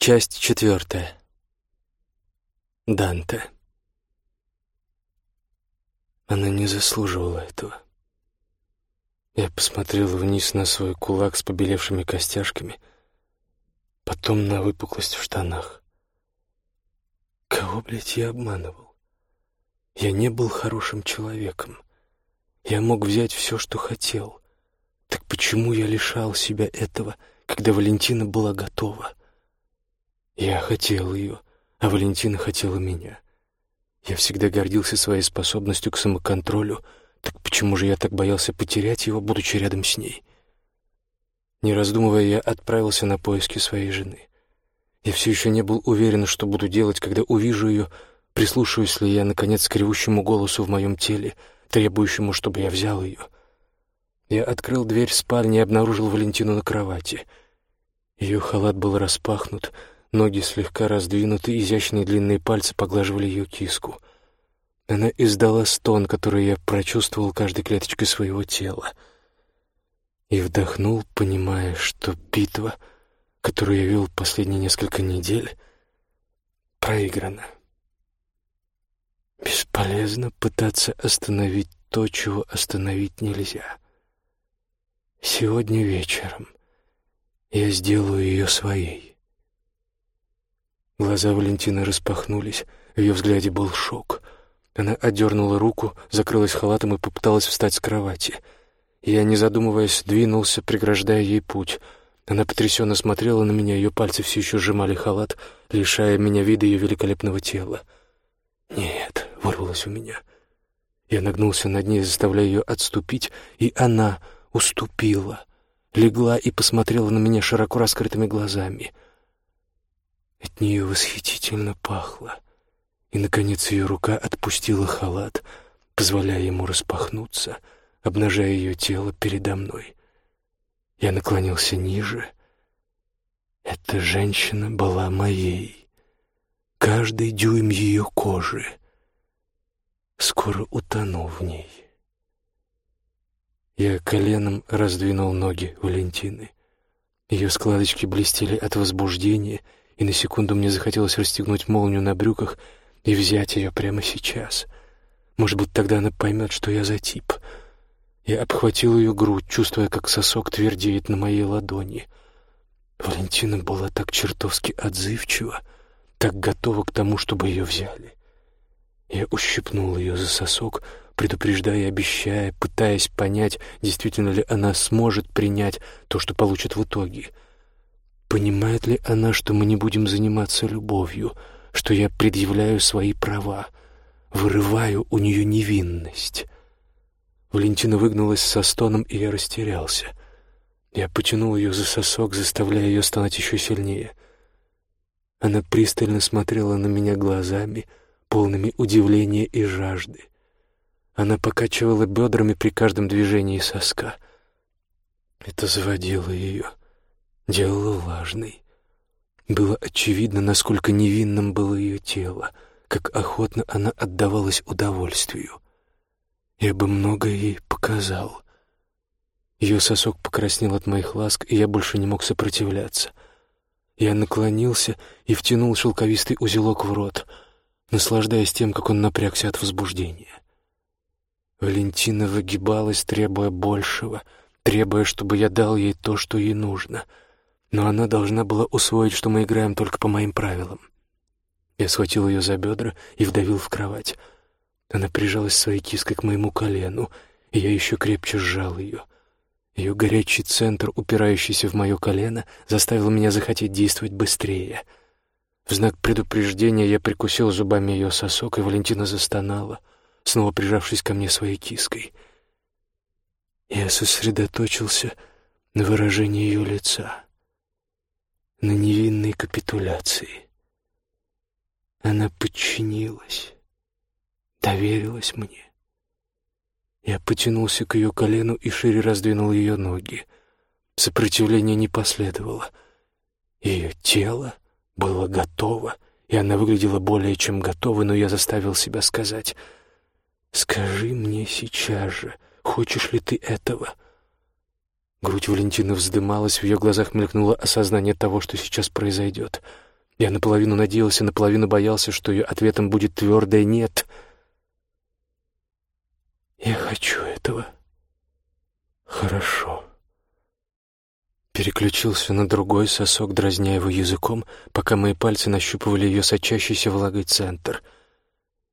Часть четвертая. Данте. Она не заслуживала этого. Я посмотрел вниз на свой кулак с побелевшими костяшками, потом на выпуклость в штанах. Кого, блядь, я обманывал? Я не был хорошим человеком. Я мог взять все, что хотел. Так почему я лишал себя этого, когда Валентина была готова? Я хотел ее, а Валентина хотела меня. Я всегда гордился своей способностью к самоконтролю, так почему же я так боялся потерять его, будучи рядом с ней? Не раздумывая, я отправился на поиски своей жены. Я все еще не был уверен, что буду делать, когда увижу ее, прислушаюсь ли я, наконец, к ревущему голосу в моем теле, требующему, чтобы я взял ее. Я открыл дверь спальни и обнаружил Валентину на кровати. Ее халат был распахнут — Ноги слегка раздвинуты, изящные длинные пальцы поглаживали ее киску. Она издала стон, который я прочувствовал каждой клеточкой своего тела. И вдохнул, понимая, что битва, которую я вел последние несколько недель, проиграна. Бесполезно пытаться остановить то, чего остановить нельзя. Сегодня вечером я сделаю ее своей. Глаза Валентины распахнулись, в ее взгляде был шок. Она отдернула руку, закрылась халатом и попыталась встать с кровати. Я, не задумываясь, двинулся, преграждая ей путь. Она потрясенно смотрела на меня, ее пальцы все еще сжимали халат, лишая меня вида ее великолепного тела. «Нет», — вырвалось у меня. Я нагнулся над ней, заставляя ее отступить, и она уступила, легла и посмотрела на меня широко раскрытыми глазами — от нее восхитительно пахло. И, наконец, ее рука отпустила халат, позволяя ему распахнуться, обнажая ее тело передо мной. Я наклонился ниже. Эта женщина была моей. Каждый дюйм ее кожи. Скоро утону в ней. Я коленом раздвинул ноги Валентины. Ее складочки блестели от возбуждения — и на секунду мне захотелось расстегнуть молнию на брюках и взять ее прямо сейчас. Может быть, тогда она поймет, что я за тип. Я обхватил ее грудь, чувствуя, как сосок твердеет на моей ладони. Валентина была так чертовски отзывчива, так готова к тому, чтобы ее взяли. Я ущипнул ее за сосок, предупреждая и обещая, пытаясь понять, действительно ли она сможет принять то, что получит в итоге — Понимает ли она, что мы не будем заниматься любовью, что я предъявляю свои права, вырываю у нее невинность? Валентина выгнулась со стоном, и я растерялся. Я потянул ее за сосок, заставляя ее стонать еще сильнее. Она пристально смотрела на меня глазами, полными удивления и жажды. Она покачивала бедрами при каждом движении соска. Это заводило ее делала влажной. Было очевидно, насколько невинным было ее тело, как охотно она отдавалась удовольствию. Я бы многое ей показал. Ее сосок покраснел от моих ласк, и я больше не мог сопротивляться. Я наклонился и втянул шелковистый узелок в рот, наслаждаясь тем, как он напрягся от возбуждения. Валентина выгибалась, требуя большего, требуя, чтобы я дал ей то, что ей нужно — но она должна была усвоить, что мы играем только по моим правилам. Я схватил ее за бедра и вдавил в кровать. Она прижалась своей киской к моему колену, и я еще крепче сжал ее. Ее горячий центр, упирающийся в мое колено, заставил меня захотеть действовать быстрее. В знак предупреждения я прикусил зубами ее сосок, и Валентина застонала, снова прижавшись ко мне своей киской. Я сосредоточился на выражении ее лица на невинной капитуляции. Она подчинилась, доверилась мне. Я потянулся к ее колену и шире раздвинул ее ноги. Сопротивления не последовало. Ее тело было готово, и она выглядела более чем готовой, но я заставил себя сказать «Скажи мне сейчас же, хочешь ли ты этого?» Грудь Валентины вздымалась, в ее глазах мелькнуло осознание того, что сейчас произойдет. Я наполовину надеялся, наполовину боялся, что ее ответом будет твердое «нет». «Я хочу этого. Хорошо». Переключился на другой сосок, дразня его языком, пока мои пальцы нащупывали ее сочащийся влагой центр.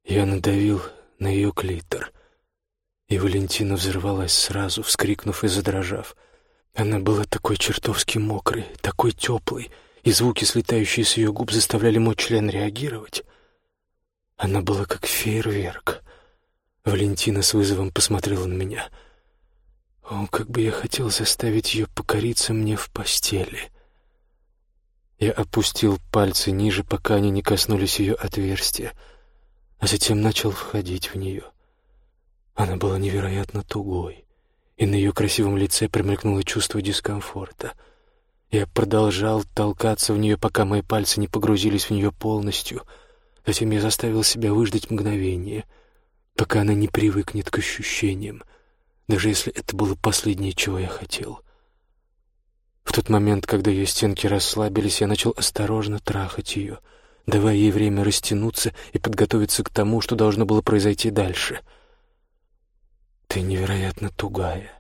Я надавил на ее клитор, и Валентина взорвалась сразу, вскрикнув и задрожав. Она была такой чертовски мокрой, такой теплой, и звуки, слетающие с ее губ, заставляли мой член реагировать. Она была как фейерверк. Валентина с вызовом посмотрела на меня. О, как бы я хотел заставить ее покориться мне в постели. Я опустил пальцы ниже, пока они не коснулись ее отверстия, а затем начал входить в нее. Она была невероятно тугой, и на ее красивом лице промелькнуло чувство дискомфорта. Я продолжал толкаться в нее, пока мои пальцы не погрузились в нее полностью. Затем я заставил себя выждать мгновение, пока она не привыкнет к ощущениям, даже если это было последнее, чего я хотел. В тот момент, когда ее стенки расслабились, я начал осторожно трахать ее, давая ей время растянуться и подготовиться к тому, что должно было произойти дальше. «Ты невероятно тугая.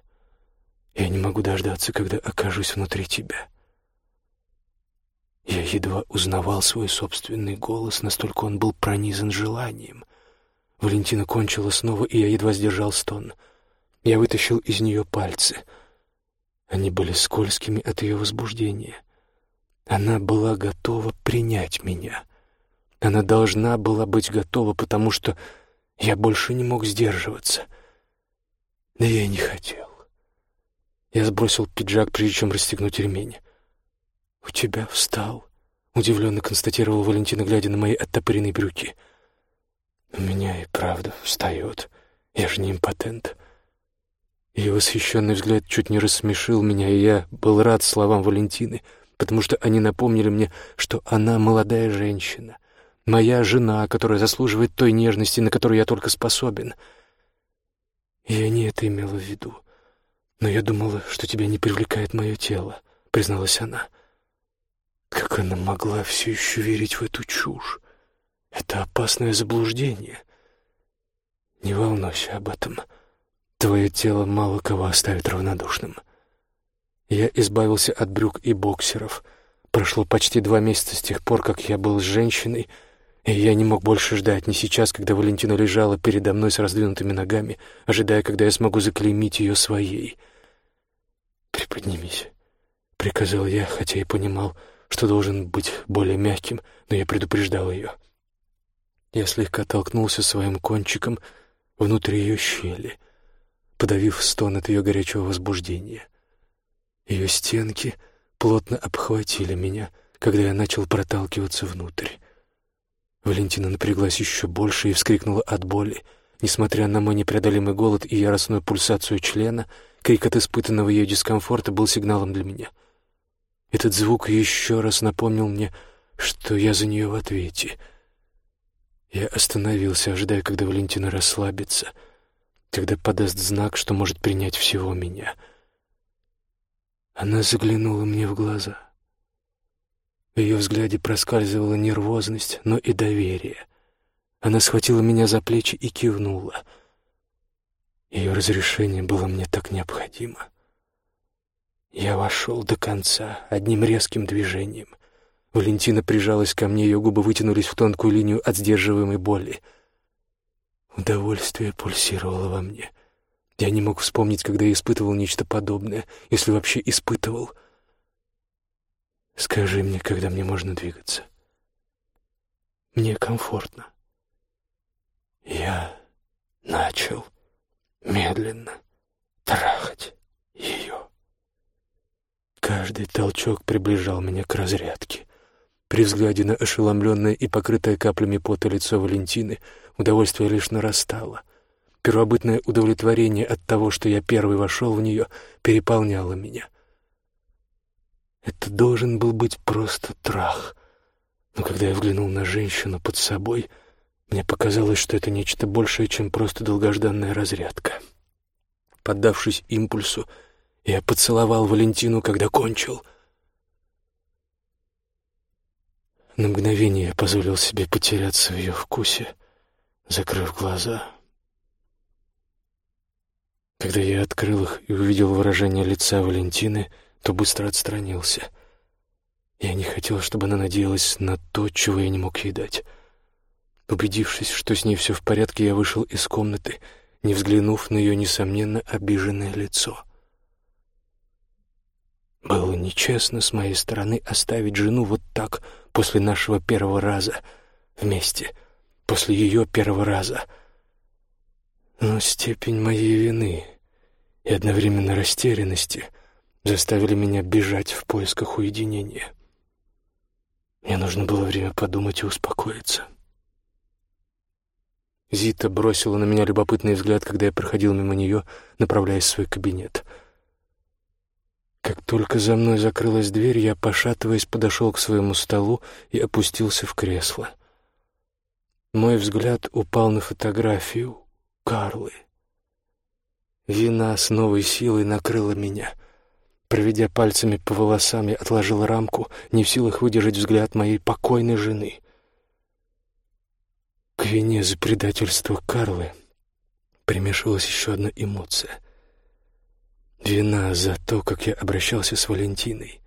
Я не могу дождаться, когда окажусь внутри тебя». Я едва узнавал свой собственный голос, настолько он был пронизан желанием. Валентина кончила снова, и я едва сдержал стон. Я вытащил из нее пальцы. Они были скользкими от ее возбуждения. Она была готова принять меня. Она должна была быть готова, потому что я больше не мог сдерживаться. Да я и не хотел. Я сбросил пиджак, прежде чем расстегнуть ремень. «У тебя встал», — удивленно констатировал Валентина, глядя на мои оттопыренные брюки. «У меня и правда встает. Я же не импотент». Ее восхищенный взгляд чуть не рассмешил меня, и я был рад словам Валентины, потому что они напомнили мне, что она молодая женщина, моя жена, которая заслуживает той нежности, на которую я только способен. Я не это имела в виду. Но я думала, что тебя не привлекает мое тело, призналась она. Как она могла все еще верить в эту чушь? Это опасное заблуждение. Не волнуйся об этом. Твое тело мало кого оставит равнодушным. Я избавился от брюк и боксеров. Прошло почти два месяца с тех пор, как я был с женщиной, и я не мог больше ждать, ни сейчас, когда Валентина лежала передо мной с раздвинутыми ногами, ожидая, когда я смогу заклеймить ее своей. «Приподнимись», — приказал я, хотя и понимал, что должен быть более мягким, но я предупреждал ее. Я слегка толкнулся своим кончиком внутрь ее щели, подавив стон от ее горячего возбуждения. Ее стенки плотно обхватили меня, когда я начал проталкиваться внутрь. Валентина напряглась еще больше и вскрикнула от боли. Несмотря на мой непреодолимый голод и яростную пульсацию члена, крик от испытанного ее дискомфорта был сигналом для меня — этот звук еще раз напомнил мне, что я за нее в ответе. Я остановился, ожидая, когда Валентина расслабится, когда подаст знак, что может принять всего меня. Она заглянула мне в глаза. В ее взгляде проскальзывала нервозность, но и доверие. Она схватила меня за плечи и кивнула. Ее разрешение было мне так необходимо. Я вошел до конца, одним резким движением. Валентина прижалась ко мне, ее губы вытянулись в тонкую линию от сдерживаемой боли. Удовольствие пульсировало во мне. Я не мог вспомнить, когда я испытывал нечто подобное, если вообще испытывал. Скажи мне, когда мне можно двигаться. Мне комфортно. Я начал медленно трахать ее. Каждый толчок приближал меня к разрядке. При взгляде на ошеломленное и покрытое каплями пота лицо Валентины удовольствие лишь нарастало. Первобытное удовлетворение от того, что я первый вошел в нее, переполняло меня. Это должен был быть просто трах. Но когда я взглянул на женщину под собой, мне показалось, что это нечто большее, чем просто долгожданная разрядка. Поддавшись импульсу, я поцеловал Валентину, когда кончил. На мгновение я позволил себе потеряться в ее вкусе, закрыв глаза. Когда я открыл их и увидел выражение лица Валентины, то быстро отстранился. Я не хотел, чтобы она надеялась на то, чего я не мог ей дать. Убедившись, что с ней все в порядке, я вышел из комнаты, не взглянув на ее, несомненно, обиженное лицо. Было нечестно с моей стороны оставить жену вот так после нашего первого раза вместе, после ее первого раза — но степень моей вины и одновременно растерянности заставили меня бежать в поисках уединения. Мне нужно было время подумать и успокоиться. Зита бросила на меня любопытный взгляд, когда я проходил мимо нее, направляясь в свой кабинет. Как только за мной закрылась дверь, я, пошатываясь, подошел к своему столу и опустился в кресло. Мой взгляд упал на фотографию Карлы. Вина с новой силой накрыла меня. Проведя пальцами по волосам, я отложил рамку, не в силах выдержать взгляд моей покойной жены. К вине за предательство Карлы примешивалась еще одна эмоция. Вина за то, как я обращался с Валентиной.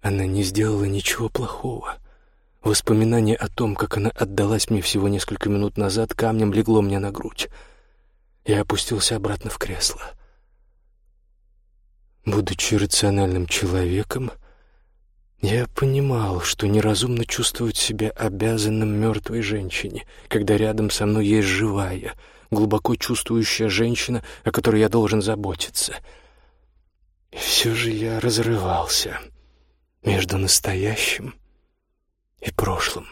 Она не сделала ничего плохого — Воспоминание о том, как она отдалась мне всего несколько минут назад, камнем легло мне на грудь. Я опустился обратно в кресло. Будучи рациональным человеком, я понимал, что неразумно чувствовать себя обязанным мертвой женщине, когда рядом со мной есть живая, глубоко чувствующая женщина, о которой я должен заботиться. И все же я разрывался между настоящим и прошлым.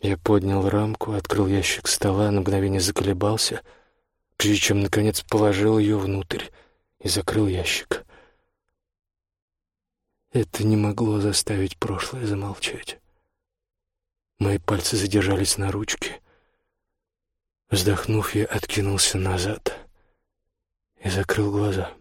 Я поднял рамку, открыл ящик стола, на мгновение заколебался, прежде чем, наконец, положил ее внутрь и закрыл ящик. Это не могло заставить прошлое замолчать. Мои пальцы задержались на ручке. Вздохнув, я откинулся назад и закрыл глаза.